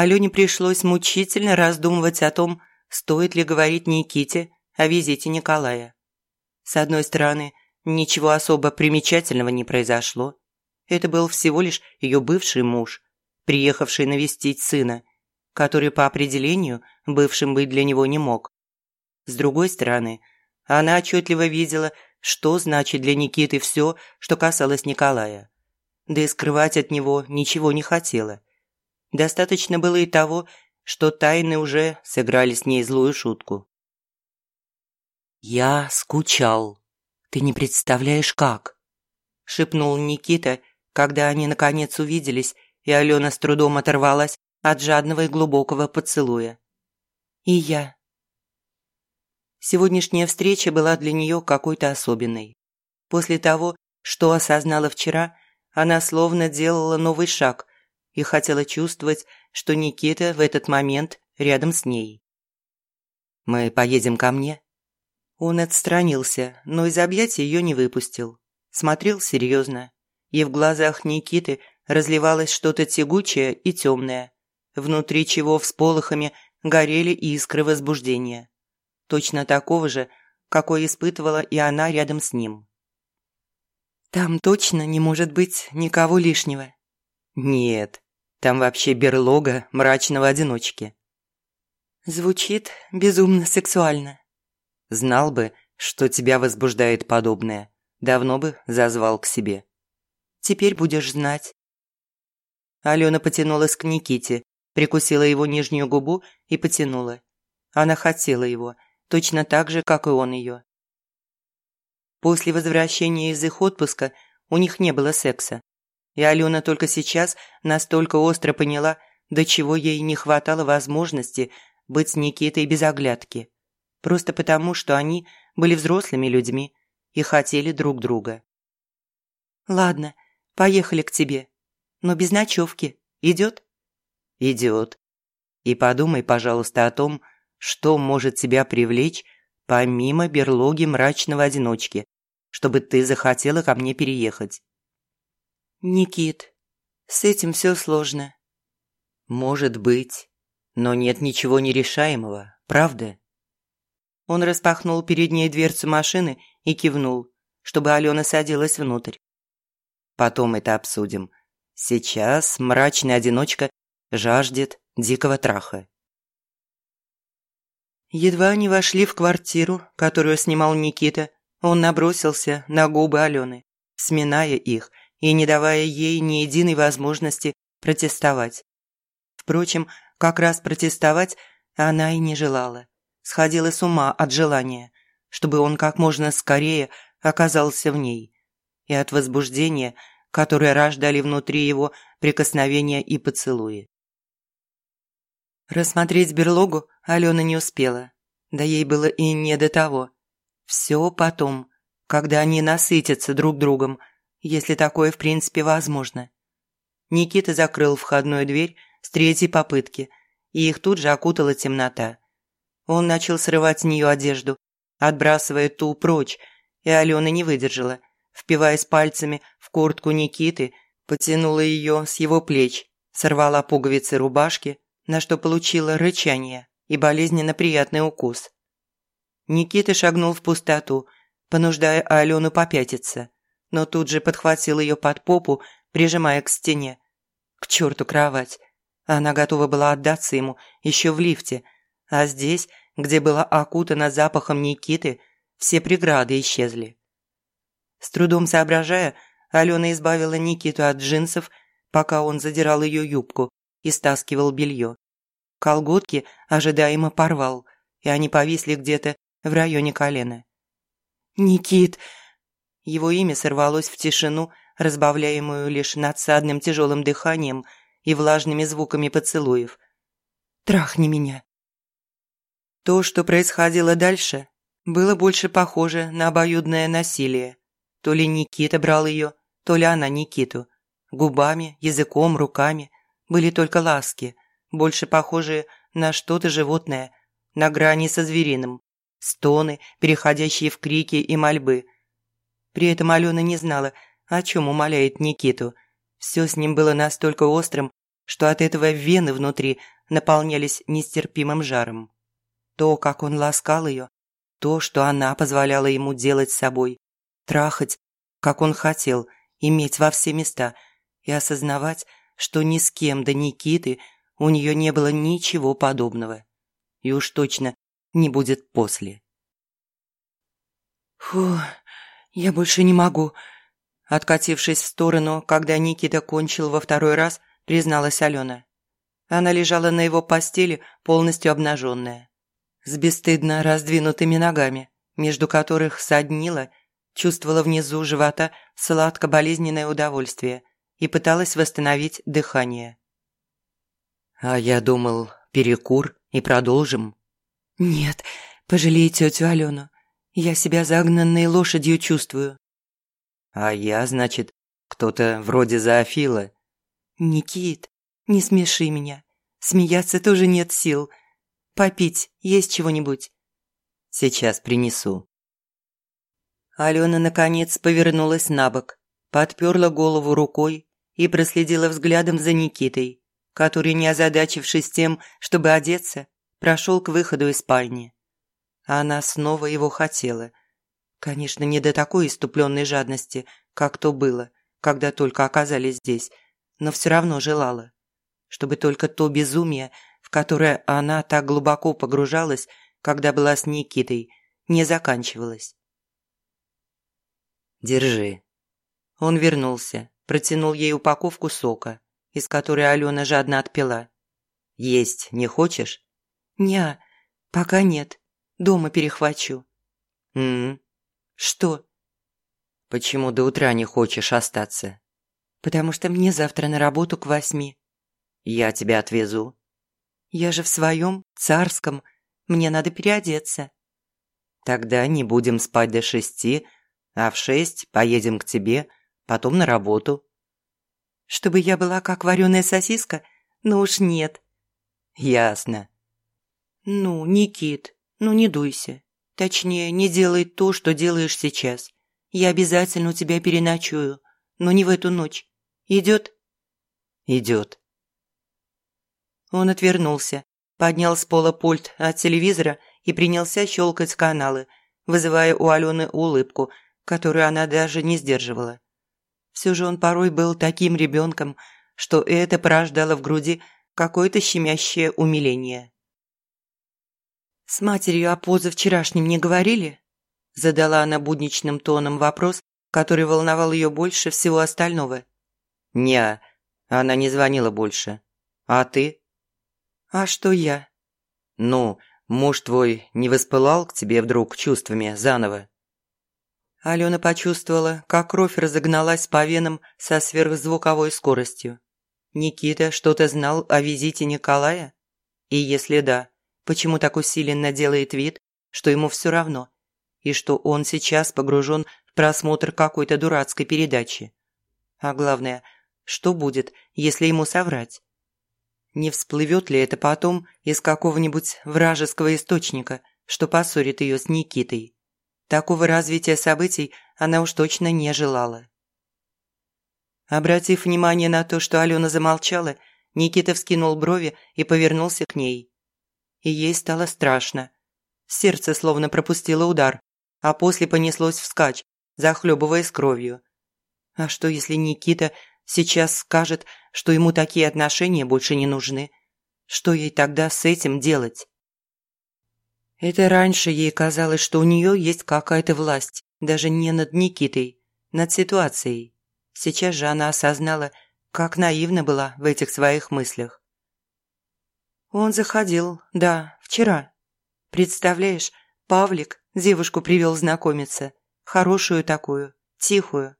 Алене пришлось мучительно раздумывать о том, стоит ли говорить Никите о визите Николая. С одной стороны, ничего особо примечательного не произошло. Это был всего лишь ее бывший муж, приехавший навестить сына, который по определению бывшим быть для него не мог. С другой стороны, она отчетливо видела, что значит для Никиты все, что касалось Николая. Да и скрывать от него ничего не хотела. Достаточно было и того, что тайны уже сыграли с ней злую шутку. «Я скучал. Ты не представляешь, как!» – шепнул Никита, когда они наконец увиделись, и Алена с трудом оторвалась от жадного и глубокого поцелуя. «И я». Сегодняшняя встреча была для нее какой-то особенной. После того, что осознала вчера, она словно делала новый шаг и хотела чувствовать, что Никита в этот момент рядом с ней. «Мы поедем ко мне?» Он отстранился, но из объятий ее не выпустил. Смотрел серьезно. И в глазах Никиты разливалось что-то тягучее и темное, внутри чего всполохами горели искры возбуждения. Точно такого же, какой испытывала и она рядом с ним. «Там точно не может быть никого лишнего?» «Нет, там вообще берлога мрачного одиночки». «Звучит безумно сексуально», Знал бы, что тебя возбуждает подобное, давно бы зазвал к себе. Теперь будешь знать». Алена потянулась к Никите, прикусила его нижнюю губу и потянула. Она хотела его, точно так же, как и он ее. После возвращения из их отпуска у них не было секса. И Алена только сейчас настолько остро поняла, до чего ей не хватало возможности быть с Никитой без оглядки просто потому, что они были взрослыми людьми и хотели друг друга. «Ладно, поехали к тебе. Но без ночевки. Идет?» «Идет. И подумай, пожалуйста, о том, что может тебя привлечь помимо берлоги мрачного одиночки, чтобы ты захотела ко мне переехать». «Никит, с этим все сложно». «Может быть, но нет ничего нерешаемого, правда?» Он распахнул перед ней дверцу машины и кивнул, чтобы Алена садилась внутрь. «Потом это обсудим. Сейчас мрачная одиночка жаждет дикого траха». Едва они вошли в квартиру, которую снимал Никита, он набросился на губы Алены, сминая их и не давая ей ни единой возможности протестовать. Впрочем, как раз протестовать она и не желала сходила с ума от желания, чтобы он как можно скорее оказался в ней, и от возбуждения, которое рождали внутри его прикосновения и поцелуи. Рассмотреть берлогу Алена не успела, да ей было и не до того. Все потом, когда они насытятся друг другом, если такое в принципе возможно. Никита закрыл входную дверь с третьей попытки, и их тут же окутала темнота. Он начал срывать с нее одежду, отбрасывая ту прочь, и Алена не выдержала. Впиваясь пальцами в куртку Никиты, потянула ее с его плеч, сорвала пуговицы рубашки, на что получила рычание и болезненно приятный укус. Никита шагнул в пустоту, понуждая Алену попятиться, но тут же подхватил ее под попу, прижимая к стене. К черту кровать. Она готова была отдаться ему еще в лифте – а здесь, где была окутана запахом Никиты, все преграды исчезли. С трудом соображая, Алена избавила Никиту от джинсов, пока он задирал ее юбку и стаскивал белье. Колготки ожидаемо порвал, и они повисли где-то в районе колена. «Никит!» Его имя сорвалось в тишину, разбавляемую лишь надсадным тяжелым дыханием и влажными звуками поцелуев. «Трахни меня!» То, что происходило дальше, было больше похоже на обоюдное насилие. То ли Никита брал ее, то ли она Никиту. Губами, языком, руками были только ласки, больше похожие на что-то животное, на грани со звериным. Стоны, переходящие в крики и мольбы. При этом Алена не знала, о чем умоляет Никиту. Все с ним было настолько острым, что от этого вены внутри наполнялись нестерпимым жаром. То, как он ласкал ее, то, что она позволяла ему делать с собой, трахать, как он хотел, иметь во все места и осознавать, что ни с кем до Никиты у нее не было ничего подобного. И уж точно не будет после. «Фу, я больше не могу», Откатившись в сторону, когда Никита кончил во второй раз, призналась Алена. Она лежала на его постели, полностью обнаженная. С бесстыдно раздвинутыми ногами, между которых соднила, чувствовала внизу живота сладко-болезненное удовольствие и пыталась восстановить дыхание. «А я думал, перекур и продолжим». «Нет, пожалей тетю Алену. Я себя загнанной лошадью чувствую». «А я, значит, кто-то вроде Зоофила». «Никит, не смеши меня. Смеяться тоже нет сил. Попить есть чего-нибудь?» «Сейчас принесу». Алена, наконец, повернулась на бок, подперла голову рукой и проследила взглядом за Никитой, который, не озадачившись тем, чтобы одеться, прошел к выходу из спальни. Она снова его хотела. Конечно, не до такой иступленной жадности, как то было, когда только оказались здесь, но все равно желала. Чтобы только то безумие, в которое она так глубоко погружалась, когда была с Никитой, не заканчивалось. «Держи». Он вернулся, протянул ей упаковку сока, из которой Алена жадно отпила. «Есть не хочешь?» «Не, пока нет. Дома перехвачу». «М-м». «Что?» «Почему до утра не хочешь остаться?» «Потому что мне завтра на работу к восьми». «Я тебя отвезу». «Я же в своем, царском. Мне надо переодеться». «Тогда не будем спать до шести, а в шесть поедем к тебе, потом на работу». «Чтобы я была как вареная сосиска? Ну уж нет». «Ясно». «Ну, Никит, ну не дуйся. Точнее, не делай то, что делаешь сейчас. Я обязательно у тебя переночую, но не в эту ночь. Идет?» «Идет». Он отвернулся, поднял с пола пульт от телевизора и принялся щелкать каналы, вызывая у Алены улыбку, которую она даже не сдерживала. Все же он порой был таким ребенком, что это порождало в груди какое-то щемящее умиление. «С матерью о позавчерашнем не говорили?» Задала она будничным тоном вопрос, который волновал ее больше всего остального. «Не, она не звонила больше. А ты?» «А что я?» «Ну, муж твой не воспылал к тебе вдруг чувствами заново?» Алена почувствовала, как кровь разогналась по венам со сверхзвуковой скоростью. Никита что-то знал о визите Николая? И если да, почему так усиленно делает вид, что ему все равно, и что он сейчас погружен в просмотр какой-то дурацкой передачи? А главное, что будет, если ему соврать? Не всплывет ли это потом из какого-нибудь вражеского источника, что поссорит ее с Никитой? Такого развития событий она уж точно не желала. Обратив внимание на то, что Алена замолчала, Никита вскинул брови и повернулся к ней. И ей стало страшно. Сердце словно пропустило удар, а после понеслось вскачь, захлебываясь кровью. А что, если Никита сейчас скажет, что ему такие отношения больше не нужны? Что ей тогда с этим делать? Это раньше ей казалось, что у нее есть какая-то власть, даже не над Никитой, над ситуацией. Сейчас же она осознала, как наивна была в этих своих мыслях. Он заходил, да, вчера. Представляешь, Павлик девушку привел знакомиться. Хорошую такую, тихую.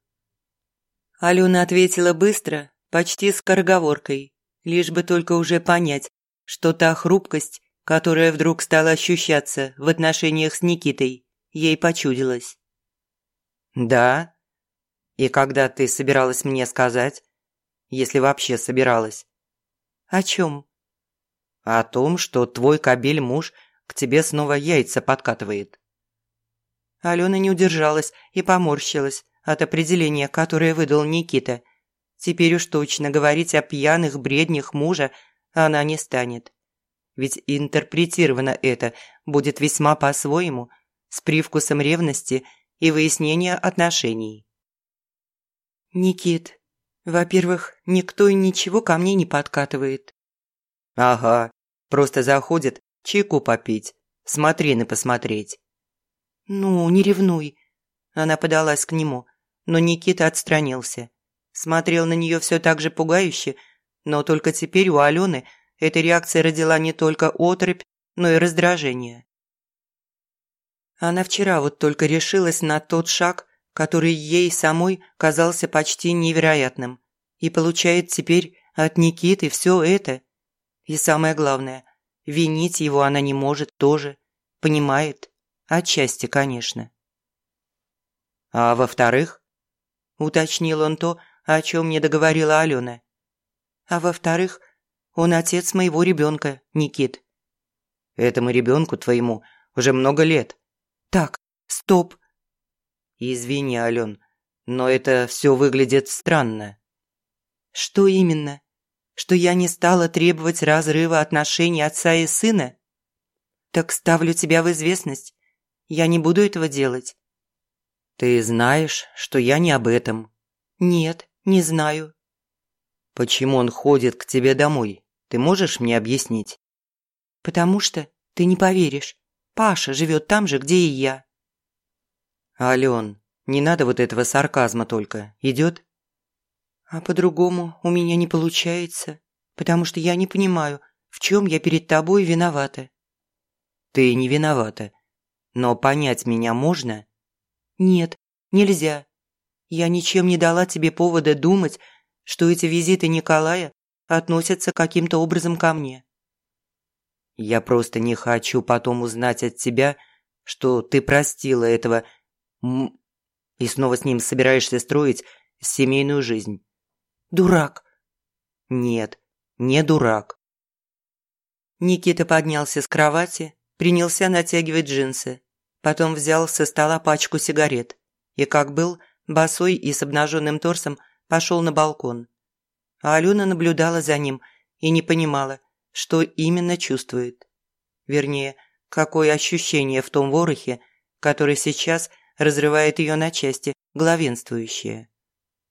Алена ответила быстро, почти скороговоркой, лишь бы только уже понять, что та хрупкость, которая вдруг стала ощущаться в отношениях с Никитой, ей почудилась. «Да? И когда ты собиралась мне сказать? Если вообще собиралась?» «О чем?» «О том, что твой кобель-муж к тебе снова яйца подкатывает». Алена не удержалась и поморщилась от определения, которое выдал Никита. Теперь уж точно говорить о пьяных бреднях мужа она не станет. Ведь интерпретировано это будет весьма по-своему, с привкусом ревности и выяснения отношений. «Никит, во-первых, никто и ничего ко мне не подкатывает». «Ага, просто заходит чайку попить, смотрины посмотреть». «Ну, не ревнуй». Она подалась к нему, но Никита отстранился. Смотрел на нее все так же пугающе, но только теперь у Алены эта реакция родила не только отрыбь, но и раздражение. Она вчера вот только решилась на тот шаг, который ей самой казался почти невероятным, и получает теперь от Никиты все это. И самое главное, винить его она не может тоже, понимает, отчасти, конечно. А во-вторых, уточнил он то, о чем не договорила Алена. А во-вторых, он отец моего ребенка, Никит. Этому ребенку твоему уже много лет. Так, стоп. Извини, Ален, но это все выглядит странно. Что именно? Что я не стала требовать разрыва отношений отца и сына? Так ставлю тебя в известность. Я не буду этого делать. «Ты знаешь, что я не об этом?» «Нет, не знаю». «Почему он ходит к тебе домой? Ты можешь мне объяснить?» «Потому что ты не поверишь. Паша живет там же, где и я». «Ален, не надо вот этого сарказма только. Идет?» «А по-другому у меня не получается, потому что я не понимаю, в чем я перед тобой виновата». «Ты не виновата. Но понять меня можно?» «Нет, нельзя. Я ничем не дала тебе повода думать, что эти визиты Николая относятся каким-то образом ко мне». «Я просто не хочу потом узнать от тебя, что ты простила этого и снова с ним собираешься строить семейную жизнь». «Дурак». «Нет, не дурак». Никита поднялся с кровати, принялся натягивать джинсы, Потом взял со стола пачку сигарет и, как был, босой и с обнаженным торсом, пошел на балкон. А Алена наблюдала за ним и не понимала, что именно чувствует. Вернее, какое ощущение в том ворохе, который сейчас разрывает ее на части, главенствующее.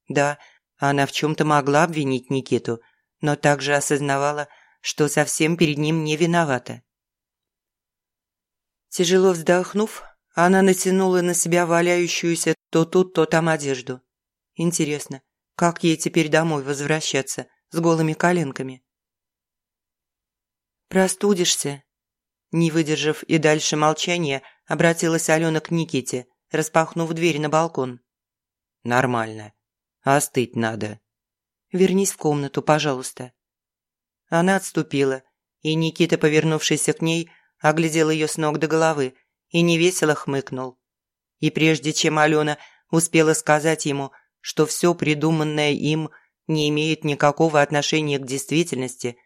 Да, она в чем-то могла обвинить Никиту, но также осознавала, что совсем перед ним не виновата. Тяжело вздохнув, она натянула на себя валяющуюся то тут, то там одежду. Интересно, как ей теперь домой возвращаться с голыми коленками? «Простудишься?» Не выдержав и дальше молчания, обратилась Алена к Никите, распахнув дверь на балкон. «Нормально. Остыть надо. Вернись в комнату, пожалуйста». Она отступила, и Никита, повернувшийся к ней, оглядел ее с ног до головы и невесело хмыкнул. И прежде чем Алена успела сказать ему, что все придуманное им не имеет никакого отношения к действительности,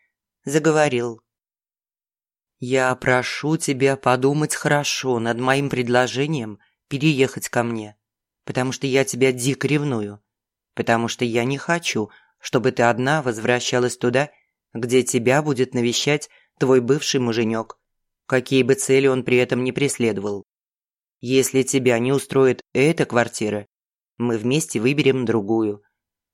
заговорил. «Я прошу тебя подумать хорошо над моим предложением переехать ко мне, потому что я тебя дико ревную, потому что я не хочу, чтобы ты одна возвращалась туда, где тебя будет навещать твой бывший муженек, какие бы цели он при этом не преследовал. Если тебя не устроит эта квартира, мы вместе выберем другую.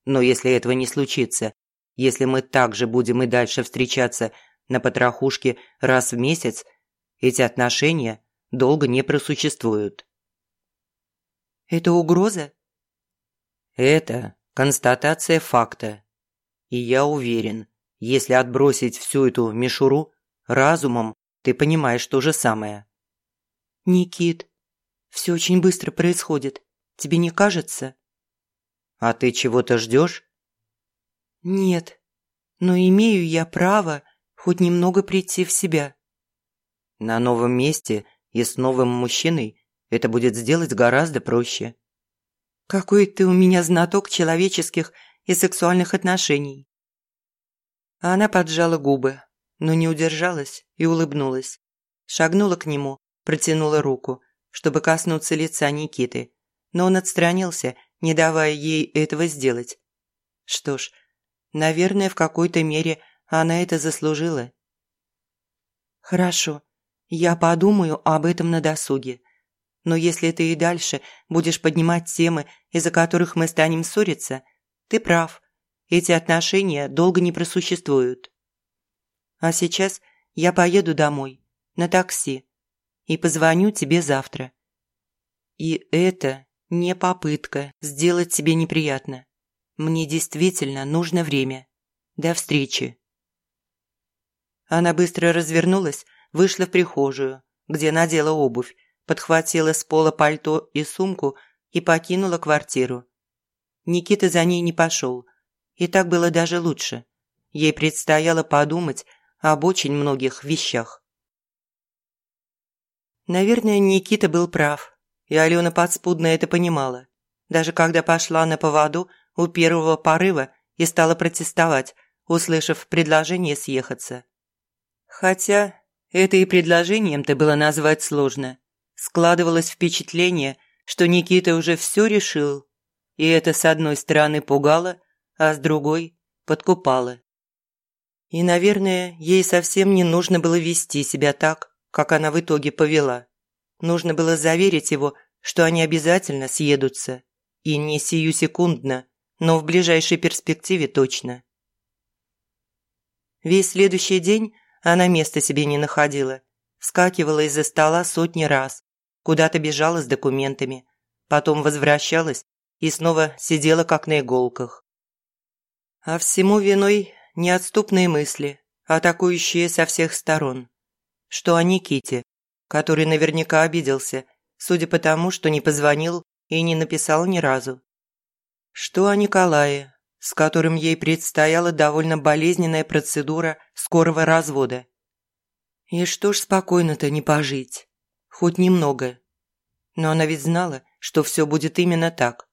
Но если этого не случится, если мы также будем и дальше встречаться на потрохушке раз в месяц, эти отношения долго не просуществуют. Это угроза? Это констатация факта. И я уверен, если отбросить всю эту мишуру, разумом ты понимаешь то же самое». «Никит, все очень быстро происходит. Тебе не кажется?» «А ты чего-то ждешь?» «Нет, но имею я право хоть немного прийти в себя». «На новом месте и с новым мужчиной это будет сделать гораздо проще». «Какой ты у меня знаток человеческих и сексуальных отношений». Она поджала губы, но не удержалась и улыбнулась. Шагнула к нему, протянула руку, чтобы коснуться лица Никиты, но он отстранился, не давая ей этого сделать. Что ж, наверное, в какой-то мере она это заслужила. «Хорошо, я подумаю об этом на досуге. Но если ты и дальше будешь поднимать темы, из-за которых мы станем ссориться, ты прав. Эти отношения долго не просуществуют. А сейчас я поеду домой, на такси, и позвоню тебе завтра. И это не попытка сделать себе неприятно. Мне действительно нужно время. До встречи. Она быстро развернулась, вышла в прихожую, где надела обувь, подхватила с пола пальто и сумку и покинула квартиру. Никита за ней не пошел. И так было даже лучше. Ей предстояло подумать об очень многих вещах. Наверное, Никита был прав, и Алена подспудно это понимала. Даже когда пошла на поводу у первого порыва и стала протестовать, услышав предложение съехаться. Хотя это и предложением-то было назвать сложно. Складывалось впечатление, что Никита уже все решил. И это с одной стороны пугало, а с другой подкупало. И, наверное, ей совсем не нужно было вести себя так, как она в итоге повела. Нужно было заверить его, что они обязательно съедутся. И не сию секундно, но в ближайшей перспективе точно. Весь следующий день она места себе не находила. Вскакивала из-за стола сотни раз, куда-то бежала с документами, потом возвращалась и снова сидела как на иголках. А всему виной неотступные мысли, атакующие со всех сторон. Что о Никите, который наверняка обиделся, судя по тому, что не позвонил и не написал ни разу. Что о Николае, с которым ей предстояла довольно болезненная процедура скорого развода. И что ж спокойно-то не пожить? Хоть немного. Но она ведь знала, что все будет именно так.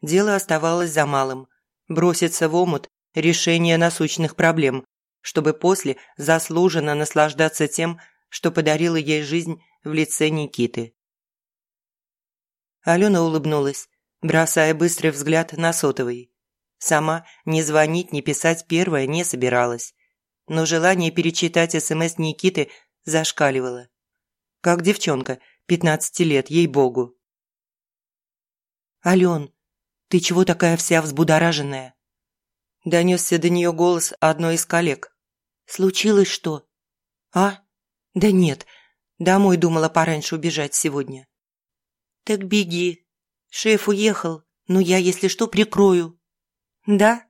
Дело оставалось за малым – броситься в омут решения насущных проблем, чтобы после заслуженно наслаждаться тем, что подарила ей жизнь в лице Никиты. Алена улыбнулась, бросая быстрый взгляд на сотовый. Сама ни звонить, ни писать первое не собиралась. Но желание перечитать СМС Никиты зашкаливало. Как девчонка, 15 лет, ей-богу. «Ален, ты чего такая вся взбудораженная?» Донесся до нее голос одной из коллег. «Случилось что?» «А? Да нет, домой думала пораньше убежать сегодня». «Так беги. Шеф уехал, но я, если что, прикрою». «Да?»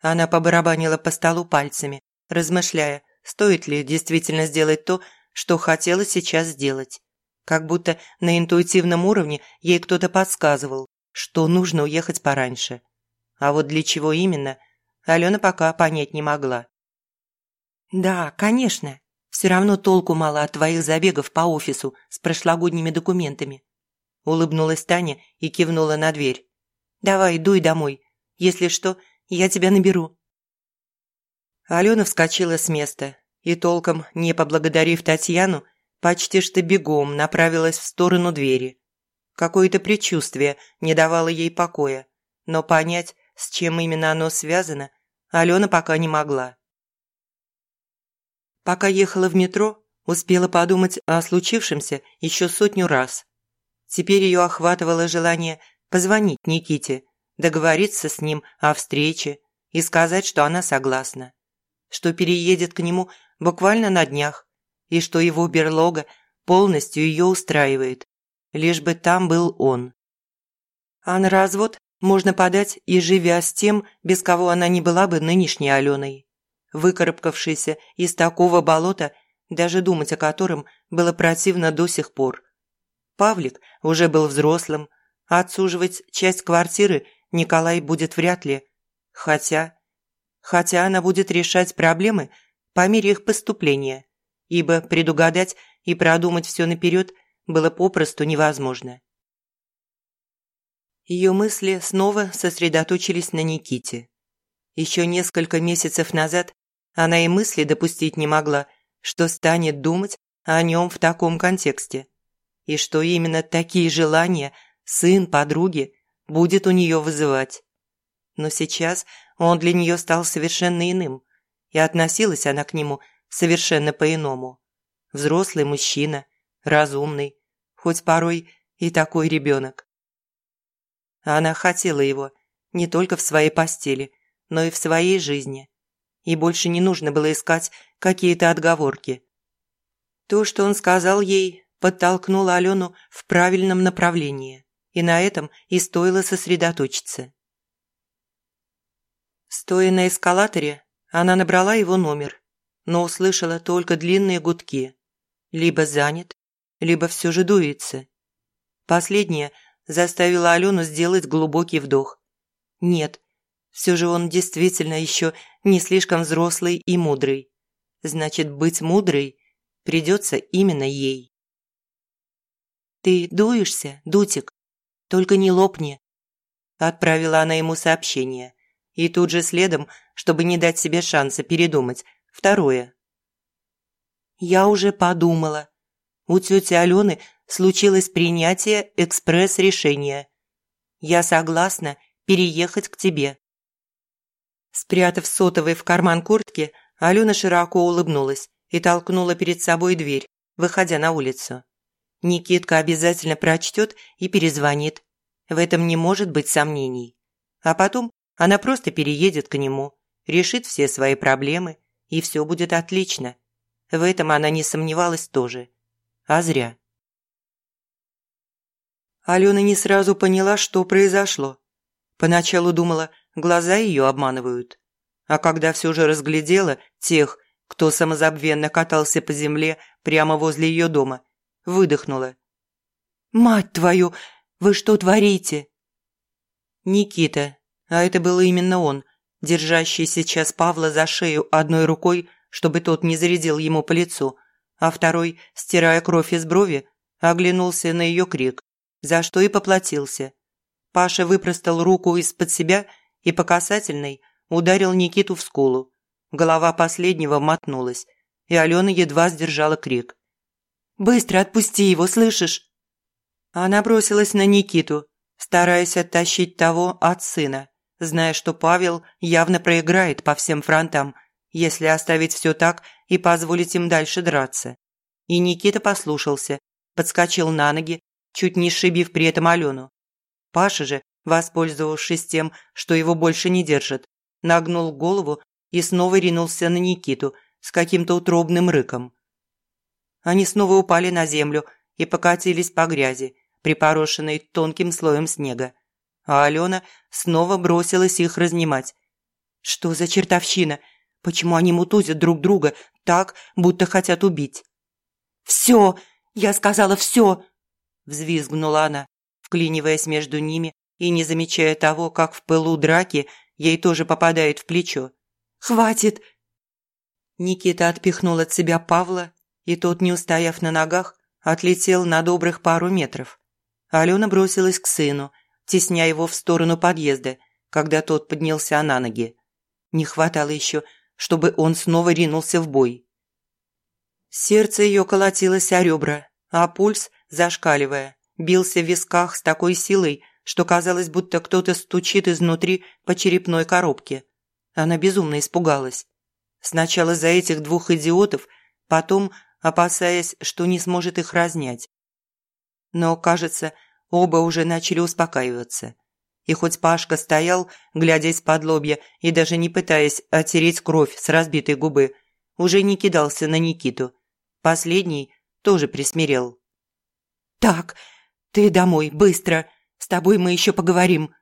Она побарабанила по столу пальцами, размышляя, стоит ли действительно сделать то, что хотела сейчас сделать. Как будто на интуитивном уровне ей кто-то подсказывал, что нужно уехать пораньше. А вот для чего именно, Алена пока понять не могла. «Да, конечно. Все равно толку мало от твоих забегов по офису с прошлогодними документами». Улыбнулась Таня и кивнула на дверь. «Давай, дуй домой. Если что, я тебя наберу». Алена вскочила с места и, толком не поблагодарив Татьяну, почти что бегом направилась в сторону двери. Какое-то предчувствие не давало ей покоя, но понять, с чем именно оно связано, Алена пока не могла. Пока ехала в метро, успела подумать о случившемся еще сотню раз. Теперь ее охватывало желание позвонить Никите договориться с ним о встрече и сказать, что она согласна, что переедет к нему буквально на днях и что его берлога полностью ее устраивает, лишь бы там был он. А на развод можно подать и живя с тем, без кого она не была бы нынешней Аленой. Выкарабкавшейся из такого болота, даже думать о котором было противно до сих пор. Павлик уже был взрослым, а отсуживать часть квартиры Николай будет вряд ли. Хотя... Хотя она будет решать проблемы по мере их поступления, ибо предугадать и продумать все наперед было попросту невозможно. Ее мысли снова сосредоточились на Никите. Еще несколько месяцев назад она и мысли допустить не могла, что станет думать о нем в таком контексте. И что именно такие желания сын подруги будет у нее вызывать. Но сейчас он для нее стал совершенно иным, и относилась она к нему совершенно по-иному. Взрослый мужчина, разумный, хоть порой и такой ребенок. Она хотела его не только в своей постели, но и в своей жизни. И больше не нужно было искать какие-то отговорки. То, что он сказал ей, подтолкнуло Алену в правильном направлении, и на этом и стоило сосредоточиться. Стоя на эскалаторе, она набрала его номер, но услышала только длинные гудки. Либо занят, либо все же дуется. Последнее заставило Алену сделать глубокий вдох. Нет, все же он действительно еще не слишком взрослый и мудрый. Значит, быть мудрой придется именно ей. «Ты дуешься, Дутик? Только не лопни!» Отправила она ему сообщение. И тут же следом, чтобы не дать себе шанса передумать, второе. «Я уже подумала. У тети Алены случилось принятие экспресс-решения. Я согласна переехать к тебе». Спрятав сотовый в карман куртки, Алена широко улыбнулась и толкнула перед собой дверь, выходя на улицу. Никитка обязательно прочтет и перезвонит. В этом не может быть сомнений. А потом она просто переедет к нему, решит все свои проблемы, и все будет отлично. В этом она не сомневалась тоже. А зря. Алена не сразу поняла, что произошло. Поначалу думала, глаза ее обманывают. А когда все же разглядела тех, кто самозабвенно катался по земле прямо возле ее дома, выдохнула. «Мать твою, вы что творите?» Никита, а это был именно он, держащий сейчас Павла за шею одной рукой, чтобы тот не зарядил ему по лицу, а второй, стирая кровь из брови, оглянулся на ее крик, за что и поплатился. Паша выпростал руку из-под себя и по касательной ударил Никиту в скулу. Голова последнего мотнулась, и Алена едва сдержала крик. «Быстро отпусти его, слышишь?» Она бросилась на Никиту, стараясь оттащить того от сына, зная, что Павел явно проиграет по всем фронтам, если оставить все так и позволить им дальше драться. И Никита послушался, подскочил на ноги, чуть не сшибив при этом Алену. Паша же, воспользовавшись тем, что его больше не держат, нагнул голову и снова ринулся на Никиту с каким-то утробным рыком. Они снова упали на землю и покатились по грязи, припорошенной тонким слоем снега а Алена снова бросилась их разнимать. Что за чертовщина? Почему они мутузят друг друга так, будто хотят убить? «Все! Я сказала все!» Взвизгнула она, вклиниваясь между ними и не замечая того, как в пылу драки ей тоже попадает в плечо. «Хватит!» Никита отпихнул от себя Павла, и тот, не устояв на ногах, отлетел на добрых пару метров. Алена бросилась к сыну – тесня его в сторону подъезда, когда тот поднялся на ноги. Не хватало еще, чтобы он снова ринулся в бой. Сердце ее колотилось о ребра, а пульс, зашкаливая, бился в висках с такой силой, что казалось, будто кто-то стучит изнутри по черепной коробке. Она безумно испугалась. Сначала за этих двух идиотов, потом опасаясь, что не сможет их разнять. Но, кажется, Оба уже начали успокаиваться. И хоть Пашка стоял, глядя из-под лобья и даже не пытаясь оттереть кровь с разбитой губы, уже не кидался на Никиту. Последний тоже присмирел. «Так, ты домой, быстро! С тобой мы еще поговорим!»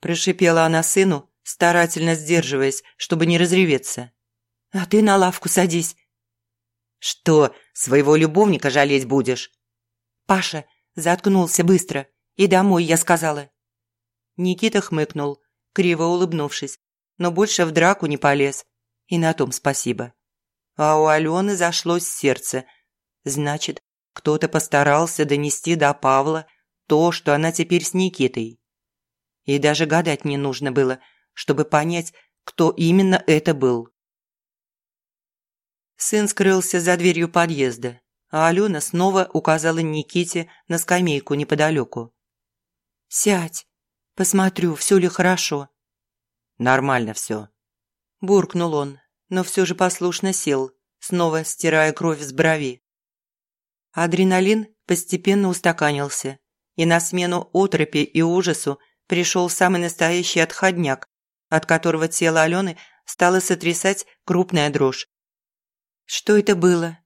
Прошипела она сыну, старательно сдерживаясь, чтобы не разреветься. «А ты на лавку садись!» «Что, своего любовника жалеть будешь?» «Паша, Заткнулся быстро. И домой, я сказала. Никита хмыкнул, криво улыбнувшись, но больше в драку не полез. И на том спасибо. А у Алены зашлось сердце. Значит, кто-то постарался донести до Павла то, что она теперь с Никитой. И даже гадать не нужно было, чтобы понять, кто именно это был. Сын скрылся за дверью подъезда, а Алена снова указала Никите на скамейку неподалеку. «Сядь, посмотрю, все ли хорошо». Нормально все. Буркнул он, но все же послушно сел, снова стирая кровь с брови. Адреналин постепенно устаканился, и на смену отропи и ужасу пришел самый настоящий отходняк, от которого тело Алены стало сотрясать крупная дрожь. «Что это было?»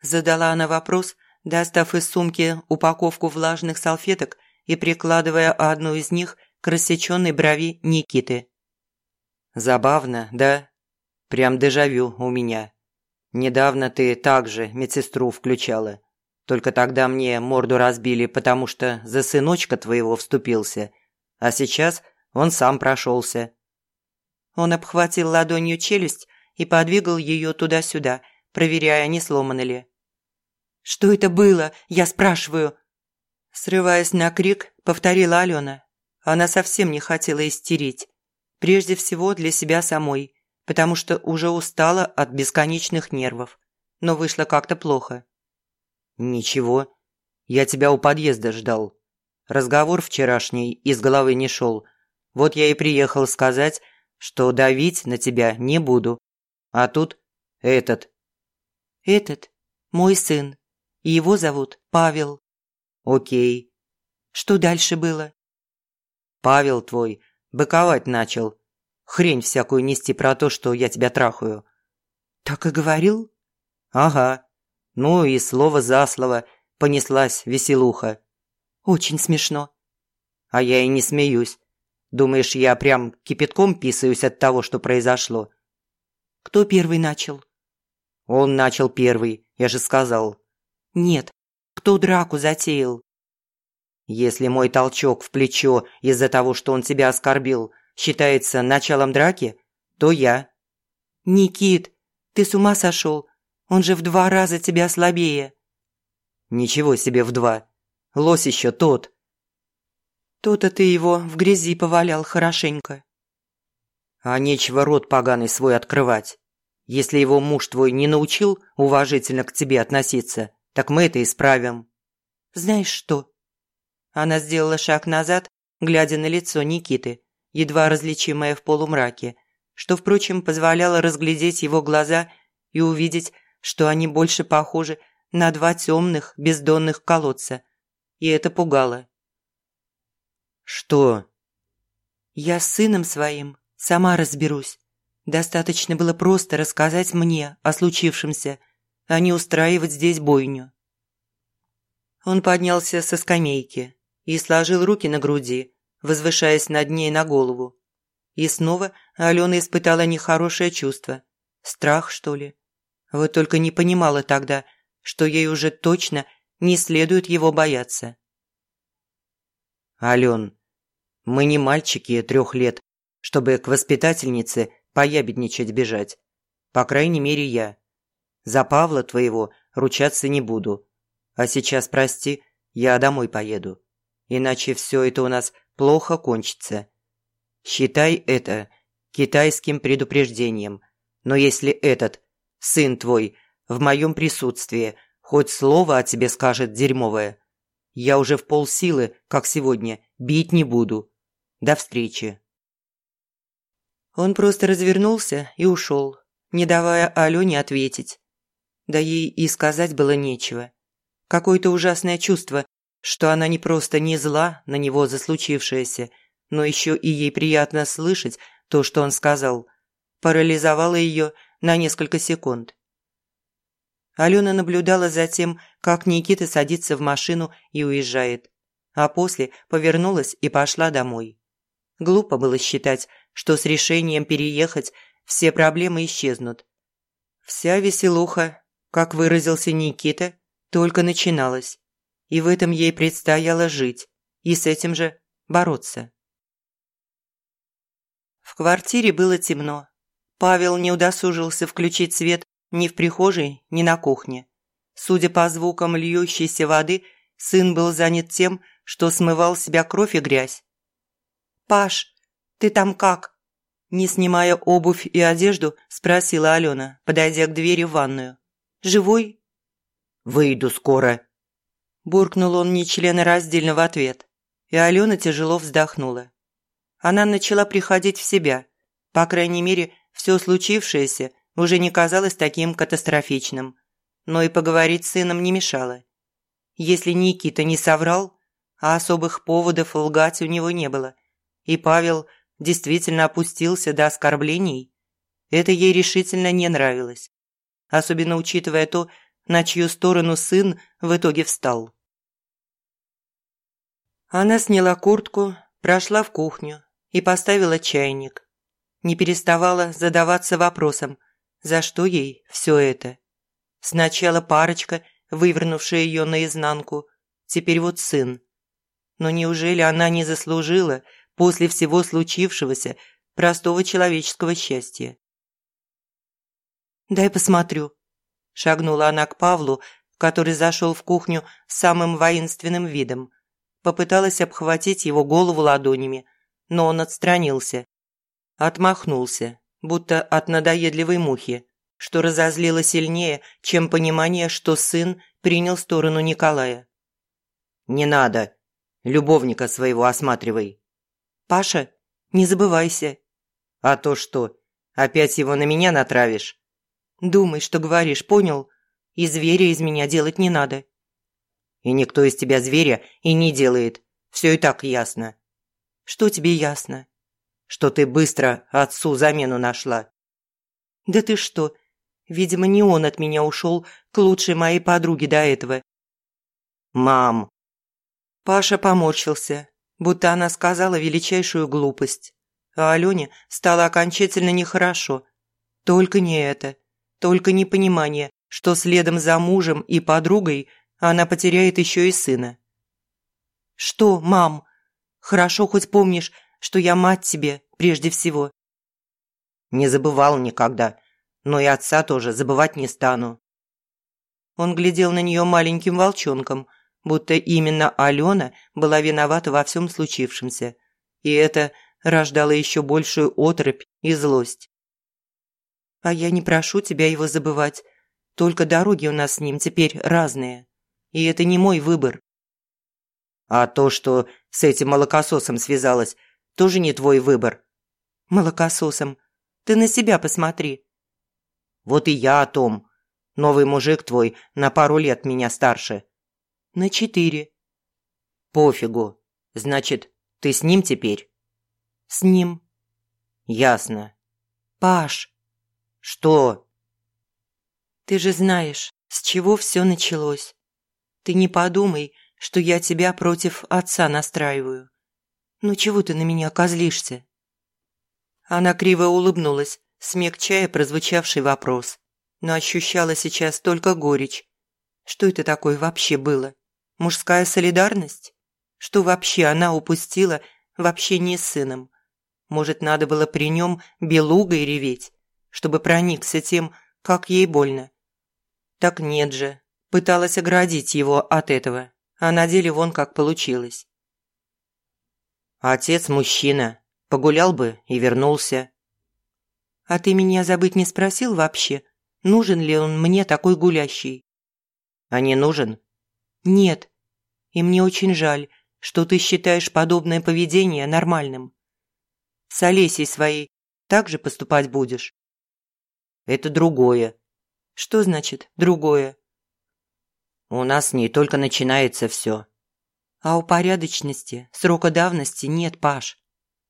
Задала она вопрос, достав из сумки упаковку влажных салфеток и прикладывая одну из них к рассеченной брови Никиты. «Забавно, да? Прям дежавю у меня. Недавно ты также медсестру включала. Только тогда мне морду разбили, потому что за сыночка твоего вступился. А сейчас он сам прошелся. Он обхватил ладонью челюсть и подвигал ее туда-сюда, проверяя, не сломано ли. «Что это было? Я спрашиваю!» Срываясь на крик, повторила Алена. Она совсем не хотела истерить. Прежде всего для себя самой, потому что уже устала от бесконечных нервов. Но вышло как-то плохо. «Ничего. Я тебя у подъезда ждал. Разговор вчерашний из головы не шел. Вот я и приехал сказать, что давить на тебя не буду. А тут этот». «Этот? Мой сын. И его зовут Павел». «Окей». «Что дальше было?» «Павел твой быковать начал. Хрень всякую нести про то, что я тебя трахаю». «Так и говорил?» «Ага. Ну и слово за слово понеслась веселуха. Очень смешно. А я и не смеюсь. Думаешь, я прям кипятком писаюсь от того, что произошло? Кто первый начал? Он начал первый, я же сказал. Нет, кто драку затеял? Если мой толчок в плечо из-за того, что он тебя оскорбил, считается началом драки, то я. Никит, ты с ума сошел? Он же в два раза тебя слабее». «Ничего себе в два. Лось еще тот». «То-то ты его в грязи повалял хорошенько». «А нечего рот поганый свой открывать. Если его муж твой не научил уважительно к тебе относиться, так мы это исправим». «Знаешь что?» Она сделала шаг назад, глядя на лицо Никиты, едва различимое в полумраке, что, впрочем, позволяло разглядеть его глаза и увидеть, что они больше похожи на два темных бездонных колодца. И это пугало. «Что?» «Я с сыном своим сама разберусь. Достаточно было просто рассказать мне о случившемся, а не устраивать здесь бойню». Он поднялся со скамейки и сложил руки на груди, возвышаясь над ней на голову. И снова Алена испытала нехорошее чувство. Страх, что ли? Вот только не понимала тогда, что ей уже точно не следует его бояться. «Ален, мы не мальчики трех лет, чтобы к воспитательнице поябедничать бежать. По крайней мере, я. За Павла твоего ручаться не буду. А сейчас, прости, я домой поеду. Иначе все это у нас плохо кончится. Считай это китайским предупреждением. Но если этот сын твой в моем присутствии хоть слово о тебе скажет дерьмовое. Я уже в полсилы, как сегодня, бить не буду. До встречи». Он просто развернулся и ушел, не давая Алене ответить. Да ей и сказать было нечего. Какое-то ужасное чувство, что она не просто не зла на него за случившееся, но еще и ей приятно слышать то, что он сказал, парализовало ее на несколько секунд. Алена наблюдала за тем, как Никита садится в машину и уезжает, а после повернулась и пошла домой. Глупо было считать, что с решением переехать все проблемы исчезнут. Вся веселуха, как выразился Никита, только начиналась, и в этом ей предстояло жить и с этим же бороться. В квартире было темно, Павел не удосужился включить свет ни в прихожей, ни на кухне. Судя по звукам льющейся воды, сын был занят тем, что смывал с себя кровь и грязь. «Паш, ты там как?» Не снимая обувь и одежду, спросила Алена, подойдя к двери в ванную. «Живой?» «Выйду скоро», – буркнул он нечленораздельно в ответ. И Алена тяжело вздохнула. Она начала приходить в себя – По крайней мере, все случившееся уже не казалось таким катастрофичным. Но и поговорить с сыном не мешало. Если Никита не соврал, а особых поводов лгать у него не было, и Павел действительно опустился до оскорблений, это ей решительно не нравилось. Особенно учитывая то, на чью сторону сын в итоге встал. Она сняла куртку, прошла в кухню и поставила чайник. Не переставала задаваться вопросом, за что ей все это. Сначала парочка, вывернувшая ее наизнанку, теперь вот сын. Но неужели она не заслужила после всего случившегося простого человеческого счастья? «Дай посмотрю», – шагнула она к Павлу, который зашел в кухню с самым воинственным видом. Попыталась обхватить его голову ладонями, но он отстранился. Отмахнулся, будто от надоедливой мухи, что разозлило сильнее, чем понимание, что сын принял сторону Николая. «Не надо. Любовника своего осматривай». «Паша, не забывайся». «А то что, опять его на меня натравишь?» Думай, что говоришь, понял? И зверя из меня делать не надо». «И никто из тебя зверя и не делает. Все и так ясно». «Что тебе ясно?» «Что ты быстро отцу замену нашла». «Да ты что? Видимо, не он от меня ушел к лучшей моей подруге до этого». «Мам!» Паша поморщился, будто она сказала величайшую глупость. А Алене стало окончательно нехорошо. Только не это. Только непонимание, что следом за мужем и подругой она потеряет еще и сына. «Что, мам? Хорошо хоть помнишь, что я мать тебе прежде всего». «Не забывал никогда, но и отца тоже забывать не стану». Он глядел на нее маленьким волчонком, будто именно Алена была виновата во всем случившемся. И это рождало еще большую отрыбь и злость. А я не прошу тебя его забывать. Только дороги у нас с ним теперь разные. И это не мой выбор. А то, что с этим молокососом связалась, тоже не твой выбор. Молокососом? Ты на себя посмотри. Вот и я о том. Новый мужик твой на пару лет меня старше. На четыре. Пофигу. Значит, ты с ним теперь? С ним. Ясно. Паш, «Что?» «Ты же знаешь, с чего все началось. Ты не подумай, что я тебя против отца настраиваю. Ну чего ты на меня козлишься?» Она криво улыбнулась, смягчая прозвучавший вопрос, но ощущала сейчас только горечь. Что это такое вообще было? Мужская солидарность? Что вообще она упустила в общении с сыном? Может, надо было при нем белугой реветь? Чтобы проникся тем, как ей больно. Так нет же, пыталась оградить его от этого, а на деле вон как получилось. Отец мужчина, погулял бы и вернулся. А ты меня забыть не спросил вообще, нужен ли он мне такой гулящий? А не нужен? Нет. И мне очень жаль, что ты считаешь подобное поведение нормальным. С Олесей своей так же поступать будешь? Это другое». «Что значит «другое»?» «У нас не только начинается все». «А у порядочности срока давности нет, Паш.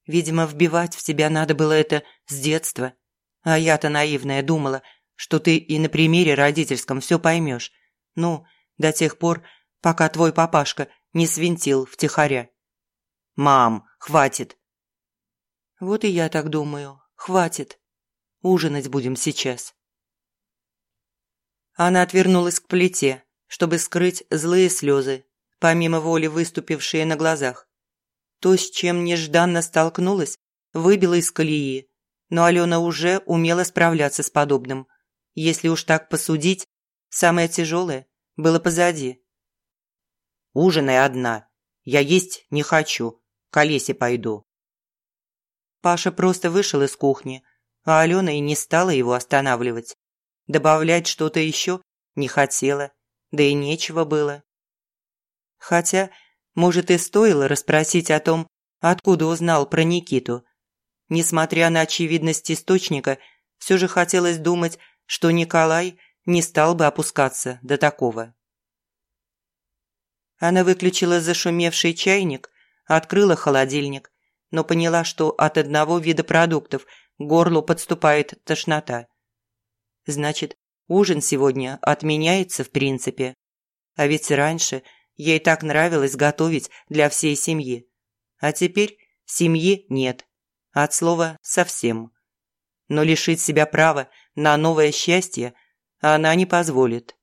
Видимо, вбивать в тебя надо было это с детства. А я-то наивная думала, что ты и на примере родительском все поймешь. Ну, до тех пор, пока твой папашка не свинтил втихаря». «Мам, хватит!» «Вот и я так думаю. Хватит. Ужинать будем сейчас». Она отвернулась к плите, чтобы скрыть злые слезы, помимо воли выступившие на глазах. То, с чем нежданно столкнулась, выбило из колеи, но Алена уже умела справляться с подобным. Если уж так посудить, самое тяжелое было позади. «Ужинай одна. Я есть не хочу. К Олесе пойду». Паша просто вышел из кухни, а Алена и не стала его останавливать. Добавлять что-то еще не хотела, да и нечего было. Хотя, может, и стоило расспросить о том, откуда узнал про Никиту. несмотря на очевидность источника, все же хотелось думать, что Николай не стал бы опускаться до такого. Она выключила зашумевший чайник, открыла холодильник, но поняла, что от одного вида продуктов горлу подступает тошнота. Значит, ужин сегодня отменяется в принципе. А ведь раньше ей так нравилось готовить для всей семьи. А теперь семьи нет. От слова «совсем». Но лишить себя права на новое счастье она не позволит.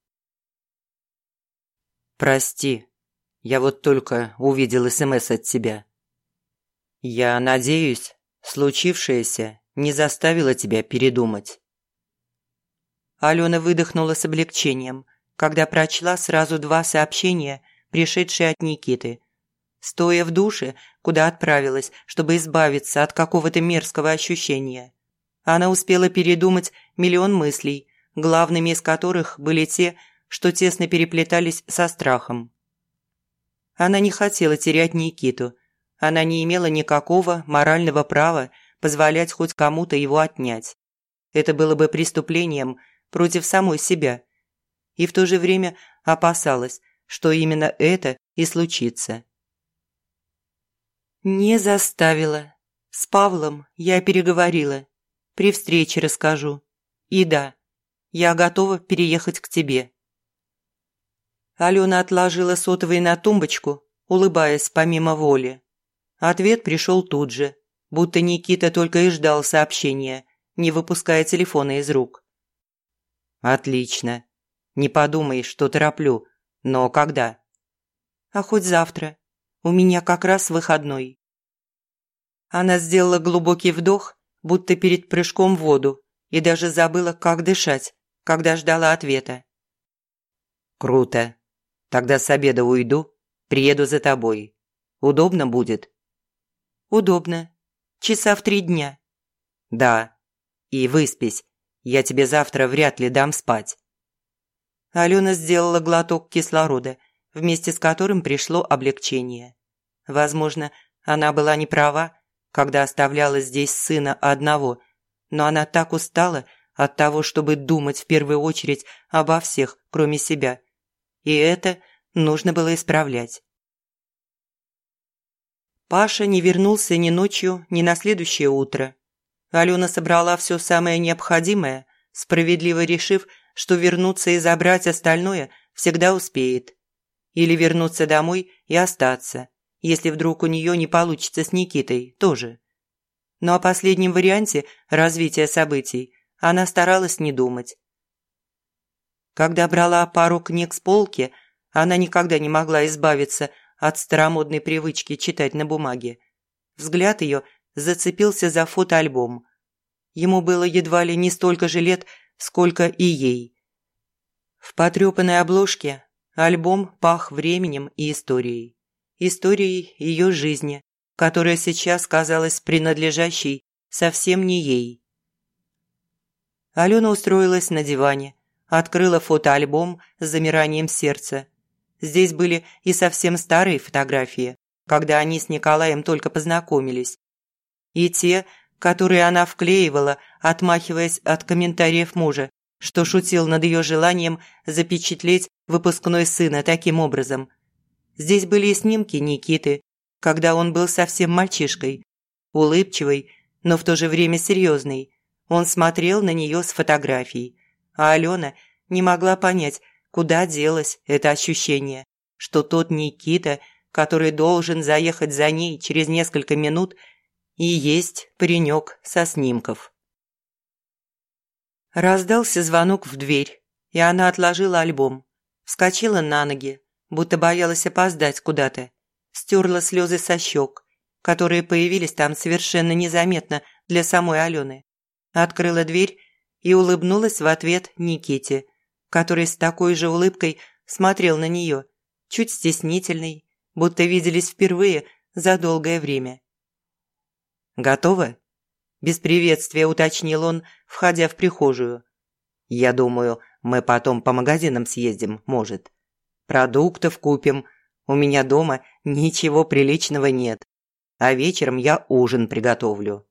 «Прости», я вот только увидел СМС от тебя. Я надеюсь, случившееся не заставило тебя передумать. Алена выдохнула с облегчением, когда прочла сразу два сообщения, пришедшие от Никиты. Стоя в душе, куда отправилась, чтобы избавиться от какого-то мерзкого ощущения. Она успела передумать миллион мыслей, главными из которых были те, что тесно переплетались со страхом. Она не хотела терять Никиту. Она не имела никакого морального права позволять хоть кому-то его отнять. Это было бы преступлением против самой себя. И в то же время опасалась, что именно это и случится. «Не заставила. С Павлом я переговорила. При встрече расскажу. И да, я готова переехать к тебе». Алена отложила сотовый на тумбочку, улыбаясь помимо воли. Ответ пришел тут же, будто Никита только и ждал сообщения, не выпуская телефона из рук. «Отлично. Не подумай, что тороплю. Но когда?» «А хоть завтра. У меня как раз выходной». Она сделала глубокий вдох, будто перед прыжком в воду, и даже забыла, как дышать, когда ждала ответа. «Круто. Тогда с обеда уйду, приеду за тобой. Удобно будет?» «Удобно. Часа в три дня». «Да. И выспись. Я тебе завтра вряд ли дам спать». Алена сделала глоток кислорода, вместе с которым пришло облегчение. Возможно, она была не права, когда оставляла здесь сына одного, но она так устала от того, чтобы думать в первую очередь обо всех, кроме себя, и это нужно было исправлять. Паша не вернулся ни ночью, ни на следующее утро. Алена собрала все самое необходимое, справедливо решив, что вернуться и забрать остальное всегда успеет. Или вернуться домой и остаться, если вдруг у нее не получится с Никитой тоже. Но о последнем варианте развития событий она старалась не думать. Когда брала пару книг с полки, она никогда не могла избавиться от старомодной привычки читать на бумаге. Взгляд ее зацепился за фотоальбом. Ему было едва ли не столько же лет, сколько и ей. В потрепанной обложке альбом пах временем и историей. Историей ее жизни, которая сейчас казалась принадлежащей совсем не ей. Алена устроилась на диване, открыла фотоальбом с замиранием сердца. Здесь были и совсем старые фотографии, когда они с Николаем только познакомились. И те, которые она вклеивала, отмахиваясь от комментариев мужа, что шутил над ее желанием запечатлеть выпускной сына таким образом. Здесь были и снимки Никиты, когда он был совсем мальчишкой, улыбчивый, но в то же время серьезный. Он смотрел на нее с фотографией, а Алена не могла понять, куда делось это ощущение, что тот Никита, который должен заехать за ней через несколько минут, и есть паренек со снимков. Раздался звонок в дверь, и она отложила альбом. Вскочила на ноги, будто боялась опоздать куда-то. Стерла слезы со щек, которые появились там совершенно незаметно для самой Алены. Открыла дверь и улыбнулась в ответ Никите, который с такой же улыбкой смотрел на нее, чуть стеснительный, будто виделись впервые за долгое время. «Готово?» – без приветствия уточнил он, входя в прихожую. «Я думаю, мы потом по магазинам съездим, может. Продуктов купим. У меня дома ничего приличного нет. А вечером я ужин приготовлю».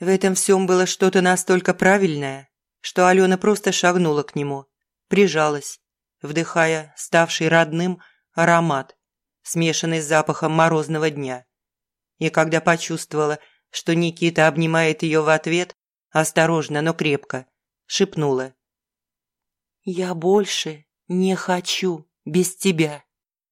В этом всем было что-то настолько правильное, что Алена просто шагнула к нему, прижалась, вдыхая ставший родным аромат, смешанный с запахом морозного дня. И когда почувствовала, что Никита обнимает ее в ответ, осторожно, но крепко, шепнула. «Я больше не хочу без тебя».